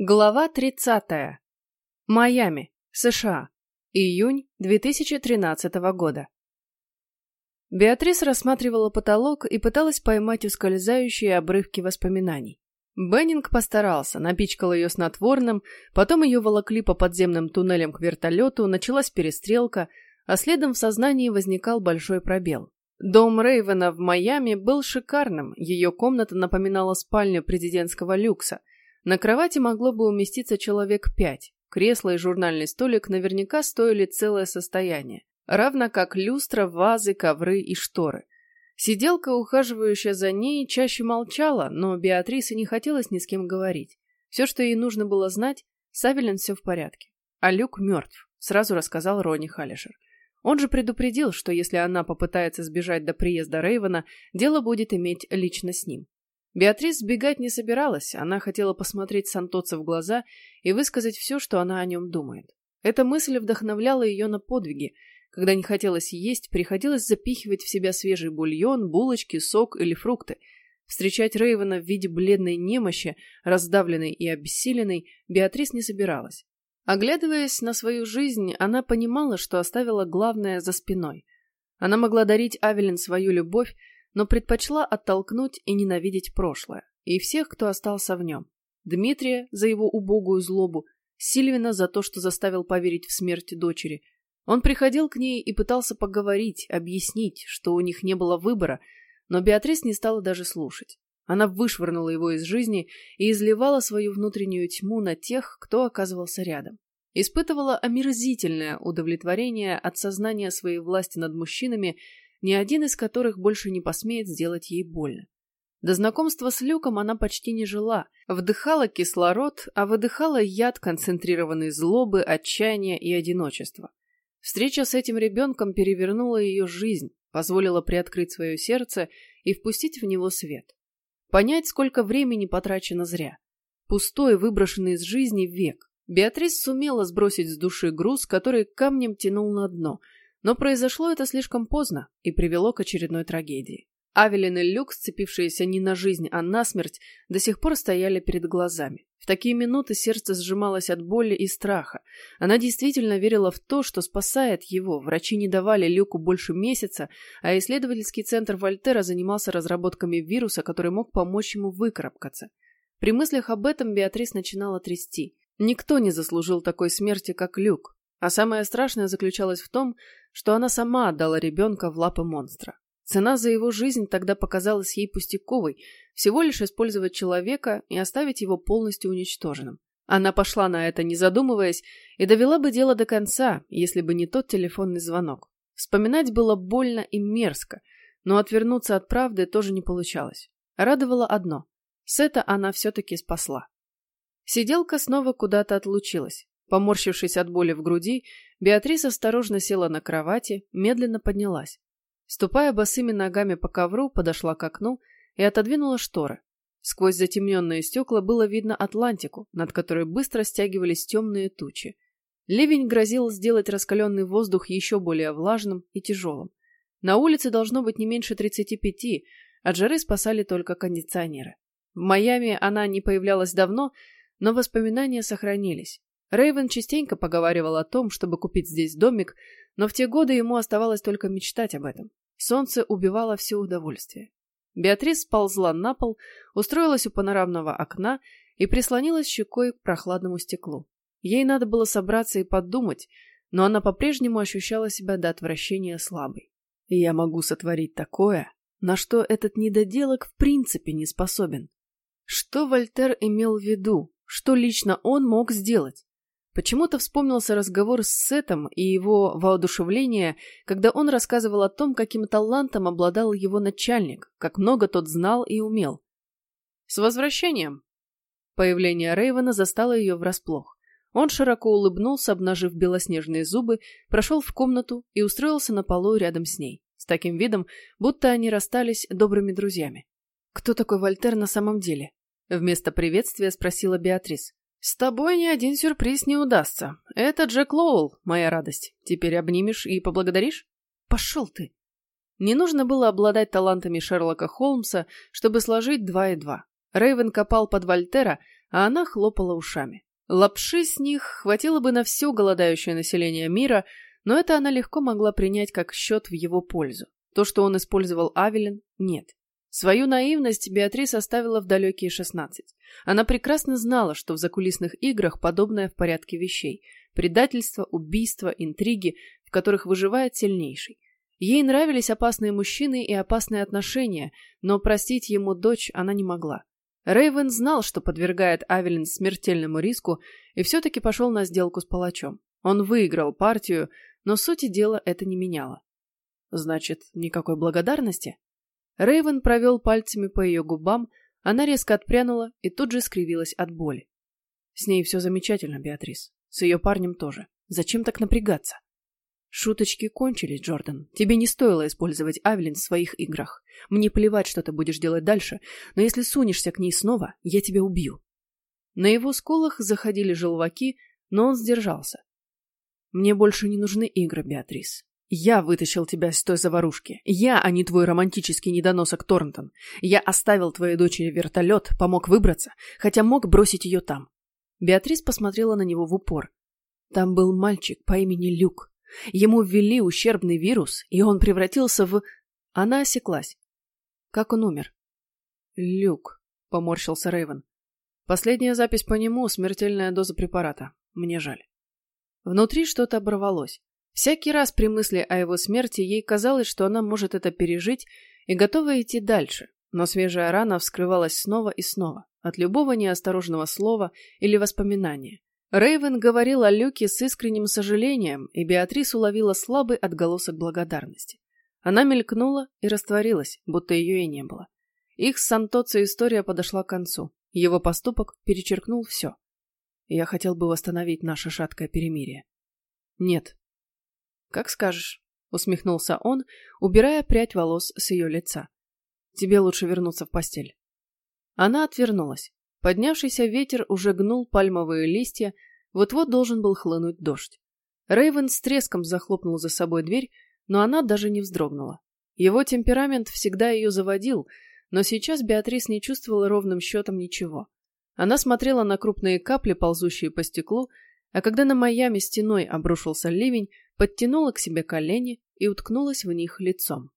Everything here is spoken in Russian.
Глава 30. Майами, США. Июнь 2013 года. Беатрис рассматривала потолок и пыталась поймать ускользающие обрывки воспоминаний. Беннинг постарался, напичкал ее снотворным, потом ее волокли по подземным туннелям к вертолету, началась перестрелка, а следом в сознании возникал большой пробел. Дом Рейвена в Майами был шикарным, ее комната напоминала спальню президентского люкса – на кровати могло бы уместиться человек пять. Кресло и журнальный столик наверняка стоили целое состояние, равно как люстра, вазы, ковры и шторы. Сиделка, ухаживающая за ней, чаще молчала, но Беатрисе не хотелось ни с кем говорить. Все, что ей нужно было знать, Савелин все в порядке. А Люк мертв, сразу рассказал Рони Халишер. Он же предупредил, что если она попытается сбежать до приезда Рейвена, дело будет иметь лично с ним. Беатрис сбегать не собиралась, она хотела посмотреть Сантоца в глаза и высказать все, что она о нем думает. Эта мысль вдохновляла ее на подвиги. Когда не хотелось есть, приходилось запихивать в себя свежий бульон, булочки, сок или фрукты. Встречать Рейвена в виде бледной немощи, раздавленной и обессиленной, Беатрис не собиралась. Оглядываясь на свою жизнь, она понимала, что оставила главное за спиной. Она могла дарить Авелин свою любовь, но предпочла оттолкнуть и ненавидеть прошлое, и всех, кто остался в нем. Дмитрия за его убогую злобу, Сильвина за то, что заставил поверить в смерть дочери. Он приходил к ней и пытался поговорить, объяснить, что у них не было выбора, но Беатрис не стала даже слушать. Она вышвырнула его из жизни и изливала свою внутреннюю тьму на тех, кто оказывался рядом. Испытывала омерзительное удовлетворение от сознания своей власти над мужчинами ни один из которых больше не посмеет сделать ей больно. До знакомства с Люком она почти не жила, вдыхала кислород, а выдыхала яд концентрированной злобы, отчаяния и одиночества. Встреча с этим ребенком перевернула ее жизнь, позволила приоткрыть свое сердце и впустить в него свет. Понять, сколько времени потрачено зря. Пустой, выброшенный из жизни век. Беатрис сумела сбросить с души груз, который камнем тянул на дно – но произошло это слишком поздно и привело к очередной трагедии. Авелин и Люк, сцепившиеся не на жизнь, а на смерть, до сих пор стояли перед глазами. В такие минуты сердце сжималось от боли и страха. Она действительно верила в то, что спасает его. Врачи не давали Люку больше месяца, а исследовательский центр Вольтера занимался разработками вируса, который мог помочь ему выкарабкаться. При мыслях об этом Беатрис начинала трясти. Никто не заслужил такой смерти, как Люк. А самое страшное заключалось в том, что она сама отдала ребенка в лапы монстра. Цена за его жизнь тогда показалась ей пустяковой, всего лишь использовать человека и оставить его полностью уничтоженным. Она пошла на это, не задумываясь, и довела бы дело до конца, если бы не тот телефонный звонок. Вспоминать было больно и мерзко, но отвернуться от правды тоже не получалось. Радовало одно – Сета она все-таки спасла. Сиделка снова куда-то отлучилась. Поморщившись от боли в груди, Беатрис осторожно села на кровати, медленно поднялась. Ступая босыми ногами по ковру, подошла к окну и отодвинула шторы. Сквозь затемненные стекла было видно Атлантику, над которой быстро стягивались темные тучи. Ливень грозил сделать раскаленный воздух еще более влажным и тяжелым. На улице должно быть не меньше 35, от жары спасали только кондиционеры. В Майами она не появлялась давно, но воспоминания сохранились. Рейвен частенько поговаривал о том, чтобы купить здесь домик, но в те годы ему оставалось только мечтать об этом. Солнце убивало все удовольствие. Беатрис сползла на пол, устроилась у панорамного окна и прислонилась щекой к прохладному стеклу. Ей надо было собраться и подумать, но она по-прежнему ощущала себя до отвращения слабой. И я могу сотворить такое, на что этот недоделок в принципе не способен. Что Вольтер имел в виду? Что лично он мог сделать? Почему-то вспомнился разговор с Сетом и его воодушевление, когда он рассказывал о том, каким талантом обладал его начальник, как много тот знал и умел. «С возвращением!» Появление Рейвена застало ее врасплох. Он широко улыбнулся, обнажив белоснежные зубы, прошел в комнату и устроился на полу рядом с ней, с таким видом, будто они расстались добрыми друзьями. «Кто такой Вольтер на самом деле?» Вместо приветствия спросила Беатрис. «С тобой ни один сюрприз не удастся. Это Джек Лоуэлл, моя радость. Теперь обнимешь и поблагодаришь?» «Пошел ты!» Не нужно было обладать талантами Шерлока Холмса, чтобы сложить два и два. Рейвен копал под Вольтера, а она хлопала ушами. Лапши с них хватило бы на все голодающее население мира, но это она легко могла принять как счет в его пользу. То, что он использовал Авелин, нет. Свою наивность Беатрис оставила в далекие шестнадцать. Она прекрасно знала, что в закулисных играх подобное в порядке вещей. Предательство, убийство, интриги, в которых выживает сильнейший. Ей нравились опасные мужчины и опасные отношения, но простить ему дочь она не могла. Рейвен знал, что подвергает Авелин смертельному риску, и все-таки пошел на сделку с палачом. Он выиграл партию, но сути дела это не меняло. Значит, никакой благодарности? Рейвен провел пальцами по ее губам, она резко отпрянула и тут же скривилась от боли. С ней все замечательно, Беатрис. С ее парнем тоже. Зачем так напрягаться? Шуточки кончились, Джордан. Тебе не стоило использовать Авелин в своих играх. Мне плевать, что ты будешь делать дальше, но если сунешься к ней снова, я тебя убью. На его скулах заходили желваки, но он сдержался. Мне больше не нужны игры, Беатрис. Я вытащил тебя из той заварушки. Я, а не твой романтический недоносок Торнтон. Я оставил твоей дочери вертолет, помог выбраться, хотя мог бросить ее там. Беатрис посмотрела на него в упор. Там был мальчик по имени Люк. Ему ввели ущербный вирус, и он превратился в... Она осеклась. Как он умер? Люк, поморщился Рейвен. Последняя запись по нему — смертельная доза препарата. Мне жаль. Внутри что-то оборвалось. Всякий раз при мысли о его смерти ей казалось, что она может это пережить и готова идти дальше, но свежая рана вскрывалась снова и снова, от любого неосторожного слова или воспоминания. Рейвен говорил о Люке с искренним сожалением, и Беатрис уловила слабый отголосок благодарности. Она мелькнула и растворилась, будто ее и не было. Их с Сантоци история подошла к концу. Его поступок перечеркнул все. Я хотел бы восстановить наше шаткое перемирие. Нет. Как скажешь, усмехнулся он, убирая прядь волос с ее лица. Тебе лучше вернуться в постель. Она отвернулась. Поднявшийся ветер уже гнул пальмовые листья, вот-вот должен был хлынуть дождь. Рейвен с треском захлопнул за собой дверь, но она даже не вздрогнула. Его темперамент всегда ее заводил, но сейчас Беатрис не чувствовала ровным счетом ничего. Она смотрела на крупные капли, ползущие по стеклу, а когда на Майами стеной обрушился ливень, подтянула к себе колени и уткнулась в них лицом.